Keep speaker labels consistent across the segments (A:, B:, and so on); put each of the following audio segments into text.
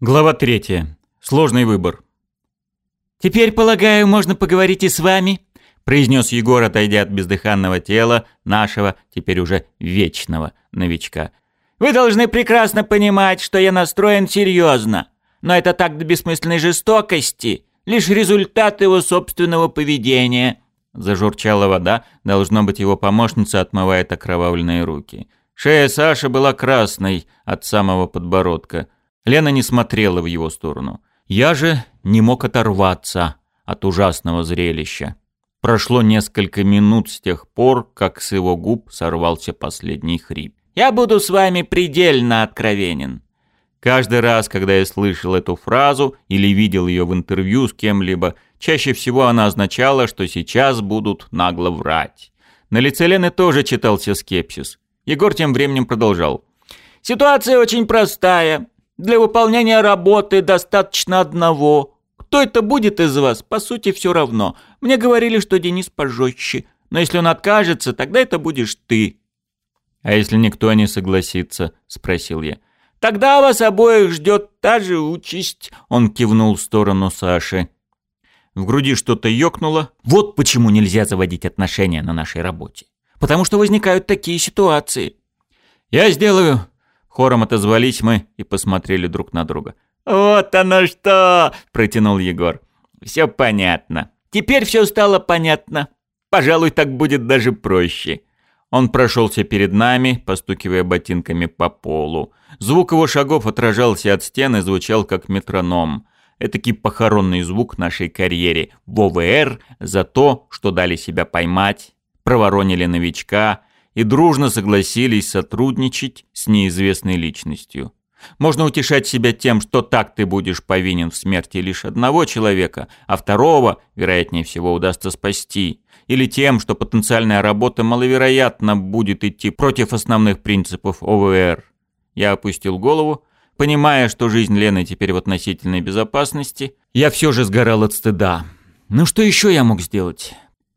A: Глава третья. Сложный выбор.
B: «Теперь, полагаю, можно поговорить и с вами», — произнес Егор, отойдя от бездыханного тела нашего, теперь уже вечного новичка. «Вы должны прекрасно понимать, что я настроен серьезно, но это так до бессмысленной жестокости, лишь результат его собственного поведения».
A: Зажурчала вода, должно быть, его помощница отмывает окровавленные руки. Шея Саши была красной от самого подбородка — Лена не смотрела в его сторону. Я же не мог оторваться от ужасного зрелища. Прошло несколько минут с тех пор, как с его губ сорвался последний хрип.
B: «Я буду с вами предельно откровенен».
A: Каждый раз, когда я слышал эту фразу или видел ее в интервью с кем-либо, чаще всего она означала, что сейчас будут нагло врать. На лице Лены тоже читался скепсис. Егор тем временем продолжал.
B: «Ситуация очень простая. Для выполнения работы достаточно одного. Кто это будет из вас, по сути, все равно. Мне говорили, что Денис пожестче. Но если он откажется, тогда это будешь ты».
A: «А если никто не согласится?» – спросил я.
B: «Тогда вас обоих ждет та же участь», – он кивнул в сторону Саши.
A: В груди что-то ёкнуло.
B: Вот почему нельзя заводить отношения на нашей работе. Потому что возникают такие ситуации.
A: «Я сделаю Хором отозвались мы и посмотрели друг на друга.
B: «Вот оно что!» – протянул Егор. «Все понятно. Теперь все стало понятно. Пожалуй, так будет даже проще».
A: Он прошелся перед нами, постукивая ботинками по полу. Звук его шагов отражался от стены и звучал как метроном. Этакий похоронный звук нашей карьере. В ОВР за то, что дали себя поймать, проворонили новичка, и дружно согласились сотрудничать с неизвестной личностью. Можно утешать себя тем, что так ты будешь повинен в смерти лишь одного человека, а второго, вероятнее всего, удастся спасти. Или тем, что потенциальная работа маловероятно будет идти против основных принципов ОВР. Я опустил голову, понимая, что жизнь Лены теперь в относительной безопасности. Я все же сгорал от стыда. Ну что еще я мог сделать?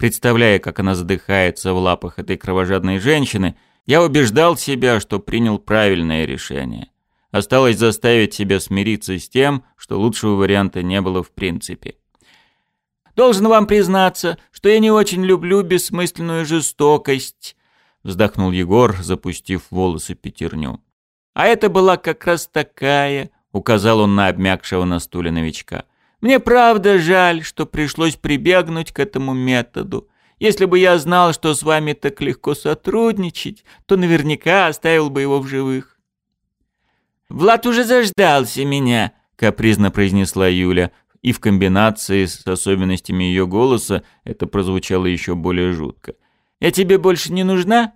A: Представляя, как она задыхается в лапах этой кровожадной женщины, я убеждал себя, что принял правильное решение. Осталось заставить себя смириться с тем, что лучшего варианта не было в принципе.
B: «Должен вам признаться, что я не очень люблю бессмысленную жестокость», вздохнул Егор, запустив волосы пятерню. «А это была как раз такая», указал он на обмякшего на стуле новичка. Мне правда жаль, что пришлось прибегнуть к этому методу. Если бы я знал, что с вами так легко сотрудничать, то наверняка оставил бы его в живых. «Влад уже заждался меня», — капризно произнесла Юля, и в комбинации с особенностями ее голоса это прозвучало еще более жутко. «Я тебе больше не нужна?»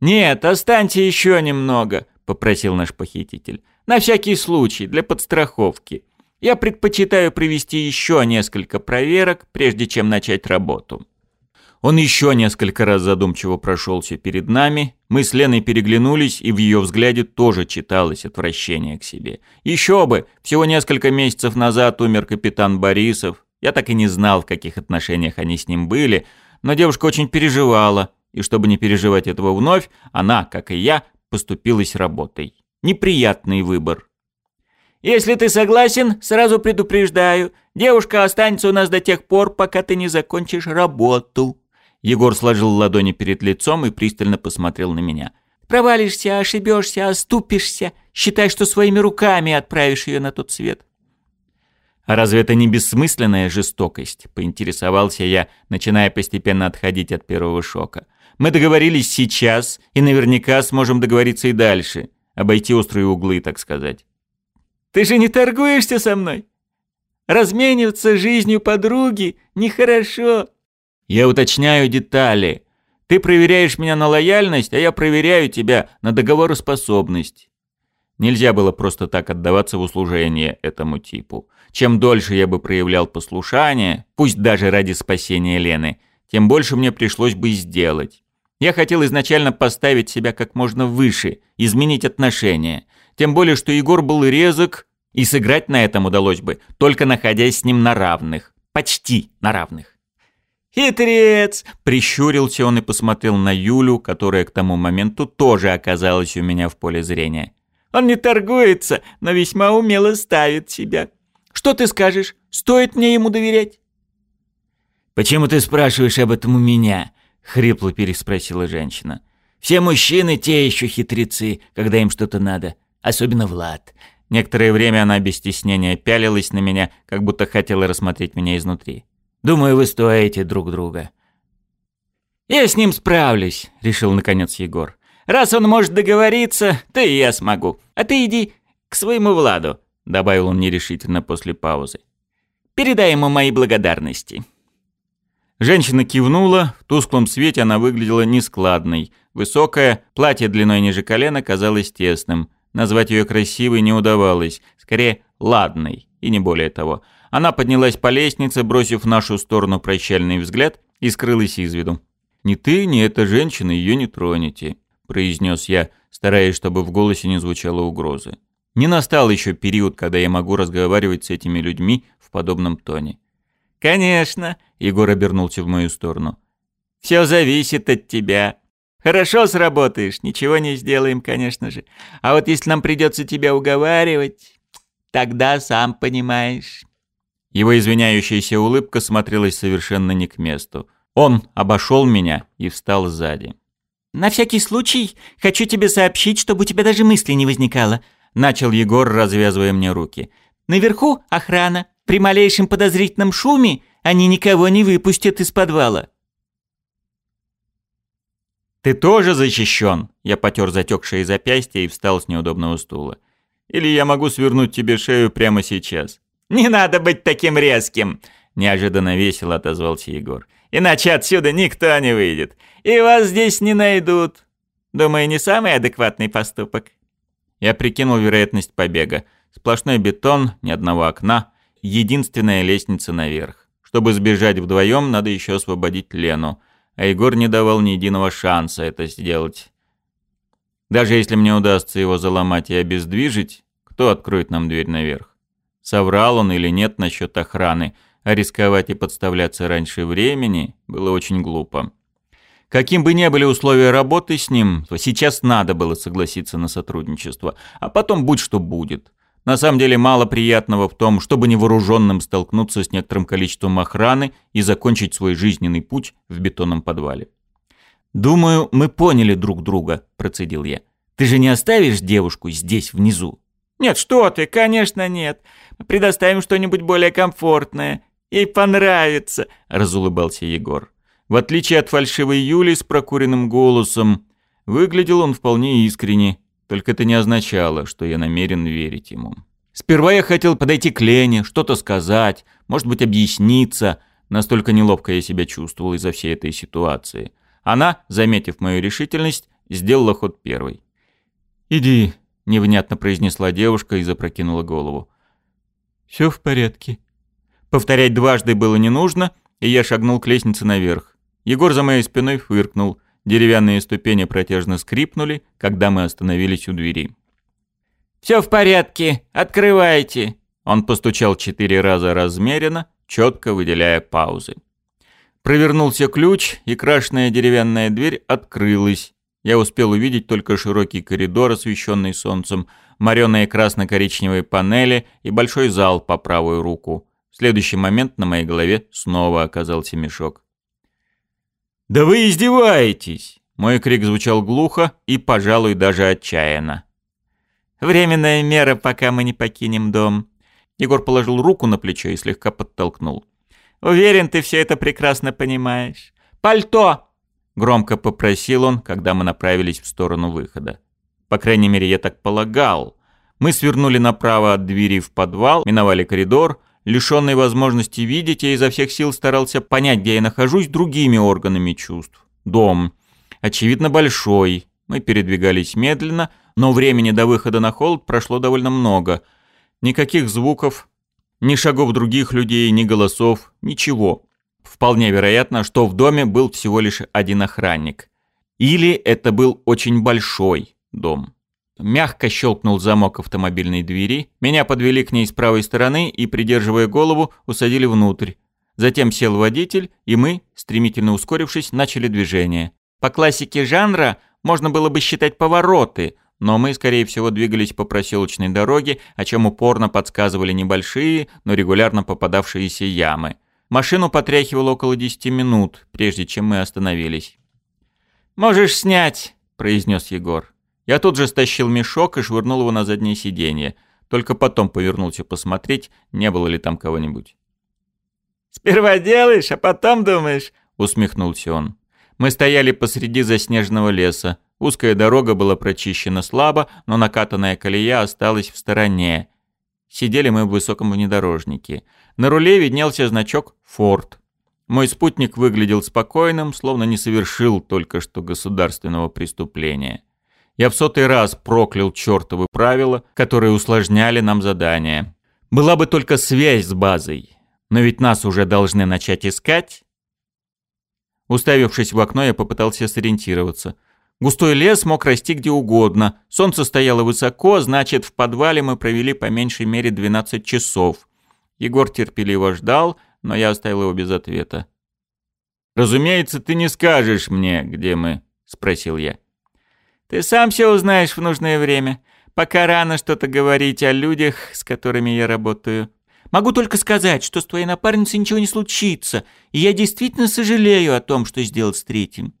B: «Нет, останься еще немного», — попросил наш похититель. «На всякий случай, для подстраховки. Я предпочитаю провести еще несколько проверок, прежде чем начать работу.
A: Он еще несколько раз задумчиво прошелся перед нами. Мы с Леной переглянулись, и в ее взгляде тоже читалось отвращение к себе. Еще бы! Всего несколько месяцев назад умер капитан Борисов. Я так и не знал, в каких отношениях они с ним были, но девушка очень переживала, и чтобы не переживать этого вновь, она, как и я, поступилась работой. Неприятный выбор.
B: Если ты согласен, сразу предупреждаю, девушка останется у нас до тех пор, пока ты не закончишь работу».
A: Егор сложил ладони перед лицом и пристально посмотрел на меня.
B: «Провалишься, ошибешься, оступишься. Считай, что своими руками отправишь ее на тот свет».
A: «А разве это не бессмысленная жестокость?» – поинтересовался я, начиная постепенно отходить от первого шока. «Мы договорились сейчас, и наверняка сможем договориться и дальше. Обойти острые углы, так сказать».
B: Ты же не торгуешься со мной? Размениваться жизнью подруги нехорошо.
A: Я уточняю детали. Ты проверяешь меня на лояльность, а я проверяю тебя на договороспособность. Нельзя было просто так отдаваться в услужение этому типу. Чем дольше я бы проявлял послушание, пусть даже ради спасения Лены, тем больше мне пришлось бы сделать. Я хотел изначально поставить себя как можно выше, изменить отношения. Тем более, что Егор был резок, и сыграть на этом удалось бы, только находясь с ним на равных. Почти на равных.
B: «Хитрец!»
A: — прищурился он и посмотрел на Юлю, которая к тому моменту тоже оказалась у меня в поле зрения.
B: Он не торгуется, но весьма умело ставит себя. Что ты скажешь? Стоит мне ему доверять?»
A: «Почему ты спрашиваешь об этом у меня?» — хрипло переспросила женщина. «Все мужчины те еще хитрецы, когда им что-то надо. Особенно Влад». Некоторое время она без стеснения пялилась на меня, как будто хотела рассмотреть меня изнутри. «Думаю, вы стоите друг друга».
B: «Я с ним справлюсь», — решил наконец Егор. «Раз он может договориться, то и я смогу. А ты иди к своему Владу», — добавил он нерешительно после паузы. «Передай ему мои благодарности».
A: Женщина кивнула, в тусклом свете она выглядела нескладной. Высокая, платье длиной ниже колена казалось тесным. Назвать ее красивой не удавалось, скорее ладной, и не более того. Она поднялась по лестнице, бросив в нашу сторону прощальный взгляд, и скрылась из виду. «Ни ты, ни эта женщина ее не тронете», — произнес я, стараясь, чтобы в голосе не звучало угрозы. Не настал еще период, когда я могу разговаривать с этими людьми в подобном тоне.
B: «Конечно», — Егор обернулся в мою сторону. «Все зависит от тебя. Хорошо сработаешь, ничего не сделаем, конечно же. А вот если нам придется тебя уговаривать, тогда сам понимаешь».
A: Его извиняющаяся улыбка смотрелась совершенно не к месту. Он обошел меня и встал сзади.
B: «На всякий случай хочу тебе сообщить, чтобы у тебя даже мысли не возникало», — начал Егор, развязывая мне руки. «Наверху охрана. При малейшем подозрительном шуме они никого не выпустят из подвала.
A: «Ты тоже защищен?» Я потер затекшее запястье и встал с неудобного стула. «Или я могу свернуть тебе шею прямо сейчас?»
B: «Не надо быть таким резким!» Неожиданно весело отозвался Егор. «Иначе отсюда никто не выйдет. И вас здесь не найдут. Думаю, не самый адекватный поступок».
A: Я прикинул вероятность побега. Сплошной бетон, ни одного окна единственная лестница наверх. Чтобы сбежать вдвоем, надо еще освободить Лену. А Егор не давал ни единого шанса это сделать. Даже если мне удастся его заломать и обездвижить, кто откроет нам дверь наверх? Соврал он или нет насчет охраны, а рисковать и подставляться раньше времени было очень глупо. Каким бы ни были условия работы с ним, то сейчас надо было согласиться на сотрудничество, а потом будь что будет. На самом деле мало приятного в том, чтобы невооруженным столкнуться с некоторым количеством охраны и закончить свой жизненный путь в бетонном подвале.
B: «Думаю, мы поняли друг друга», – процедил я. «Ты же не оставишь девушку здесь, внизу?» «Нет, что ты, конечно нет. Предоставим что-нибудь более комфортное. Ей понравится», – разулыбался Егор.
A: В отличие от фальшивой Юли с прокуренным голосом, выглядел он вполне искренне только это не означало, что я намерен верить ему. Сперва я хотел подойти к Лене, что-то сказать, может быть, объясниться. Настолько неловко я себя чувствовал из-за всей этой ситуации. Она, заметив мою решительность, сделала ход первой. «Иди», — невнятно произнесла девушка и запрокинула голову. «Все в порядке». Повторять дважды было не нужно, и я шагнул к лестнице наверх. Егор за моей спиной фыркнул. Деревянные ступени протяжно скрипнули, когда мы остановились у двери.
B: «Все в порядке, открывайте!»
A: Он постучал четыре раза размеренно, четко выделяя паузы. Провернулся ключ, и крашенная деревянная дверь открылась. Я успел увидеть только широкий коридор, освещенный солнцем, мореные красно-коричневые панели и большой зал по правую руку. В следующий момент на моей голове снова оказался мешок. «Да вы издеваетесь!» Мой крик звучал глухо и, пожалуй, даже отчаянно.
B: «Временная мера, пока мы не покинем дом».
A: Егор положил руку на плечо и слегка подтолкнул.
B: «Уверен, ты все это прекрасно понимаешь. Пальто!»
A: Громко попросил он, когда мы направились в сторону выхода. По крайней мере, я так полагал. Мы свернули направо от двери в подвал, миновали коридор — Лишенный возможности видеть, я изо всех сил старался понять, где я нахожусь, другими органами чувств. Дом. Очевидно, большой. Мы передвигались медленно, но времени до выхода на холод прошло довольно много. Никаких звуков, ни шагов других людей, ни голосов, ничего. Вполне вероятно, что в доме был всего лишь один охранник. Или это был очень большой дом. Мягко щелкнул замок автомобильной двери, меня подвели к ней с правой стороны и, придерживая голову, усадили внутрь. Затем сел водитель, и мы, стремительно ускорившись, начали движение. По классике жанра можно было бы считать повороты, но мы, скорее всего, двигались по проселочной дороге, о чем упорно подсказывали небольшие, но регулярно попадавшиеся ямы. Машину потряхивало около 10 минут, прежде чем мы остановились.
B: «Можешь снять», —
A: произнес Егор. Я тут же стащил мешок и швырнул его на заднее сиденье. Только потом повернулся посмотреть, не было ли там кого-нибудь.
B: «Сперва делаешь, а потом думаешь», —
A: усмехнулся он. Мы стояли посреди заснеженного леса. Узкая дорога была прочищена слабо, но накатанная колея осталась в стороне. Сидели мы в высоком внедорожнике. На руле виднелся значок «Форд». Мой спутник выглядел спокойным, словно не совершил только что государственного преступления. Я в сотый раз проклял чертовы правила, которые усложняли нам задание. Была бы только связь с базой. Но ведь нас уже должны начать искать. Уставившись в окно, я попытался сориентироваться. Густой лес мог расти где угодно. Солнце стояло высоко, значит, в подвале мы провели по меньшей мере 12 часов. Егор терпеливо ждал, но я оставил его без ответа. «Разумеется, ты не скажешь мне, где мы?» — спросил я.
B: Ты сам все узнаешь в нужное время. Пока рано что-то говорить о людях, с которыми я работаю. Могу только сказать, что с твоей напарницей ничего не случится, и я действительно сожалею о том, что сделал с третьим».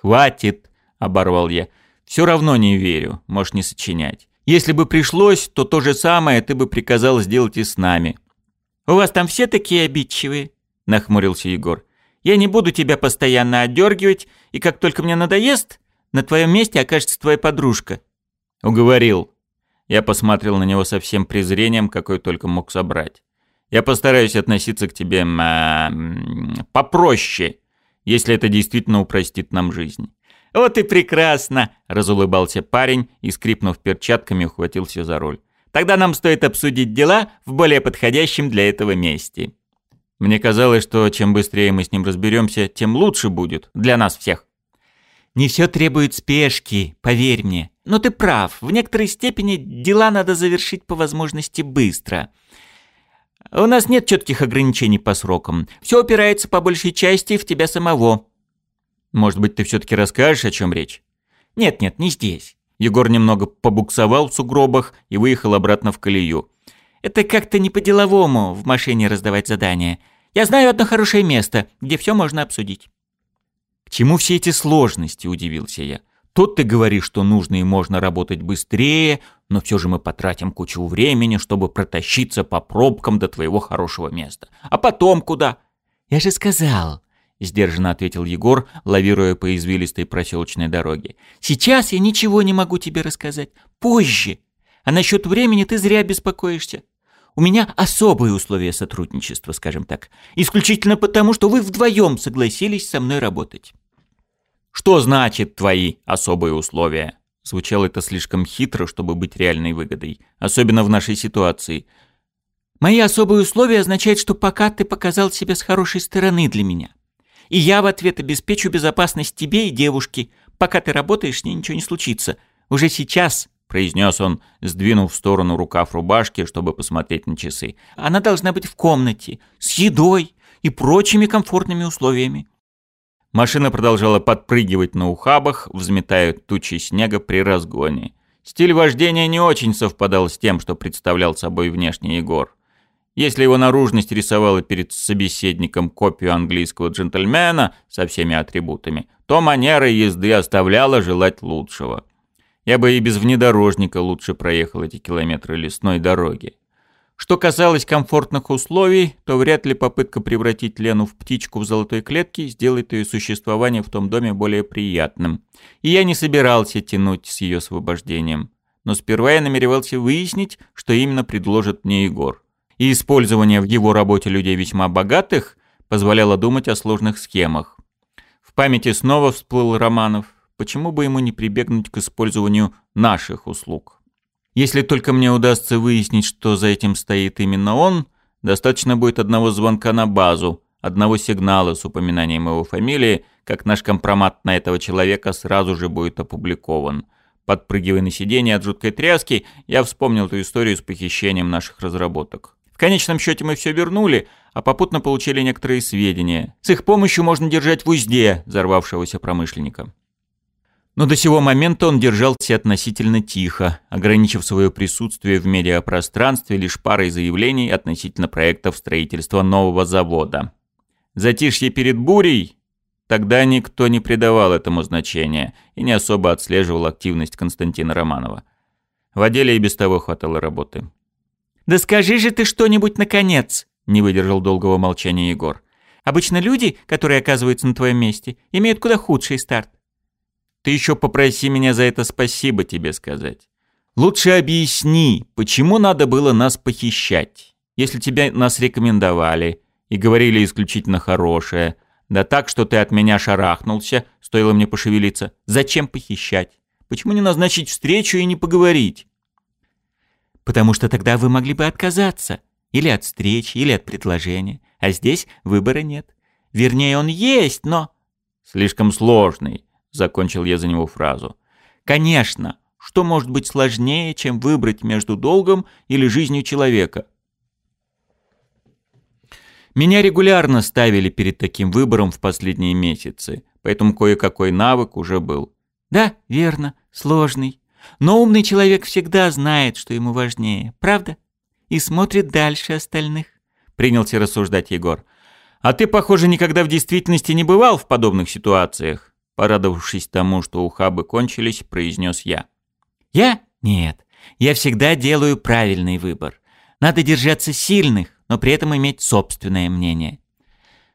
A: «Хватит», — оборвал я. «Все равно не верю, можешь не сочинять. Если бы пришлось, то то же самое ты бы приказал сделать и с нами».
B: «У вас там все такие обидчивые?» — нахмурился Егор. «Я не буду тебя постоянно отдергивать, и как только мне надоест, на твоем месте окажется твоя подружка».
A: «Уговорил». Я посмотрел на него со всем презрением, какой только мог собрать. «Я постараюсь относиться к тебе а, попроще, если это действительно упростит нам жизнь».
B: «Вот и прекрасно!» – разулыбался парень и,
A: скрипнув перчатками, ухватился за руль.
B: «Тогда нам стоит обсудить дела в более подходящем для этого месте».
A: Мне казалось, что чем быстрее мы с ним разберемся, тем лучше будет для нас всех.
B: Не все требует спешки, поверь мне. Но ты прав, в некоторой степени дела надо завершить по возможности быстро. У нас нет четких ограничений по срокам. Все опирается по большей части в тебя самого.
A: Может быть, ты все-таки расскажешь, о чем речь?
B: Нет-нет, не здесь.
A: Егор немного побуксовал в сугробах и выехал обратно в колею.
B: Это как-то не по-деловому в машине раздавать задания. Я знаю одно хорошее место, где все можно обсудить.
A: Чему все эти сложности, удивился я. Тут ты говоришь, что нужно и можно работать быстрее, но все же мы потратим кучу времени, чтобы протащиться по пробкам до твоего хорошего места. А потом куда?
B: Я же сказал, сдержанно ответил Егор, лавируя по извилистой проселочной дороге. Сейчас я ничего не могу тебе рассказать. Позже. А насчет времени ты зря беспокоишься. У меня особые условия сотрудничества, скажем так. Исключительно потому, что вы вдвоем согласились со мной работать.
A: Что значит твои особые условия? Звучало это слишком хитро, чтобы быть реальной выгодой, особенно в нашей ситуации.
B: Мои особые условия означают, что пока ты показал себя с хорошей стороны для меня. И я в ответ обеспечу безопасность тебе и девушке. Пока ты работаешь, с ней ничего не случится. Уже сейчас, произнес он, сдвинув в сторону рукав рубашки, чтобы посмотреть на часы. Она должна быть в комнате, с едой и прочими комфортными условиями.
A: Машина продолжала подпрыгивать на ухабах, взметая тучи снега при разгоне. Стиль вождения не очень совпадал с тем, что представлял собой внешний Егор. Если его наружность рисовала перед собеседником копию английского джентльмена со всеми атрибутами, то манера езды оставляла желать лучшего. Я бы и без внедорожника лучше проехал эти километры лесной дороги. Что касалось комфортных условий, то вряд ли попытка превратить Лену в птичку в золотой клетке сделает ее существование в том доме более приятным. И я не собирался тянуть с ее освобождением. Но сперва я намеревался выяснить, что именно предложит мне Егор. И использование в его работе людей весьма богатых позволяло думать о сложных схемах. В памяти снова всплыл Романов. Почему бы ему не прибегнуть к использованию наших услуг? Если только мне удастся выяснить, что за этим стоит именно он, достаточно будет одного звонка на базу, одного сигнала с упоминанием его фамилии, как наш компромат на этого человека сразу же будет опубликован. Подпрыгивая на сиденье от жуткой тряски, я вспомнил ту историю с похищением наших разработок. В конечном счете мы все вернули, а попутно получили некоторые сведения. С их помощью можно держать в узде взорвавшегося промышленника. Но до сего момента он держался относительно тихо, ограничив свое присутствие в медиапространстве лишь парой заявлений относительно проектов строительства нового завода. Затишье перед бурей Тогда никто не придавал этому значения и не особо отслеживал активность Константина Романова. В отделе и без того хватало работы.
B: «Да скажи же ты что-нибудь наконец!» – не выдержал долгого молчания Егор. «Обычно люди, которые оказываются на твоем месте, имеют куда худший старт.
A: Ты еще попроси меня за это спасибо тебе сказать. Лучше объясни, почему надо было нас похищать, если тебя нас рекомендовали и говорили исключительно хорошее – да так, что ты от меня шарахнулся, стоило мне пошевелиться. Зачем похищать? Почему не назначить встречу и не поговорить?
B: Потому что тогда вы могли бы отказаться. Или от встречи, или от предложения. А здесь выбора нет. Вернее, он есть, но...
A: Слишком сложный, закончил я за него фразу.
B: Конечно. Что может быть сложнее, чем выбрать между долгом или жизнью человека?
A: Меня регулярно ставили перед таким выбором в последние месяцы, поэтому кое-какой навык уже был.
B: Да, верно, сложный. Но умный человек всегда знает, что ему важнее, правда? И смотрит дальше остальных.
A: Принялся рассуждать Егор. А ты, похоже, никогда в действительности не бывал в подобных ситуациях. Порадовавшись тому, что ухабы кончились, произнес я.
B: Я? Нет. Я всегда делаю правильный выбор. Надо держаться сильных, но при этом иметь собственное мнение.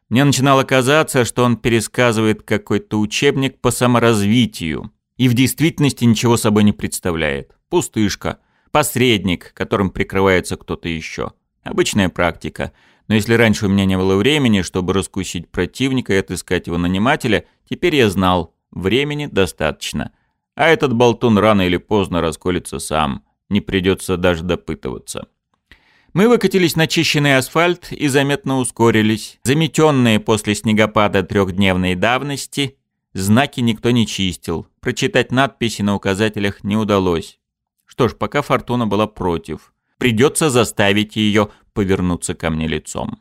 A: Мне начинало казаться, что он пересказывает какой-то учебник по саморазвитию и в действительности ничего собой не представляет. Пустышка, посредник, которым прикрывается кто-то еще. Обычная практика. Но если раньше у меня не было времени, чтобы раскусить противника и отыскать его нанимателя, теперь я знал, времени достаточно. А этот болтун рано или поздно расколется сам. Не придется даже допытываться. Мы выкатились на чищенный асфальт и заметно ускорились. Заметенные после снегопада трехдневной давности, знаки никто не чистил. Прочитать надписи на указателях не удалось. Что ж, пока Фортуна была против. Придется заставить ее повернуться ко мне лицом.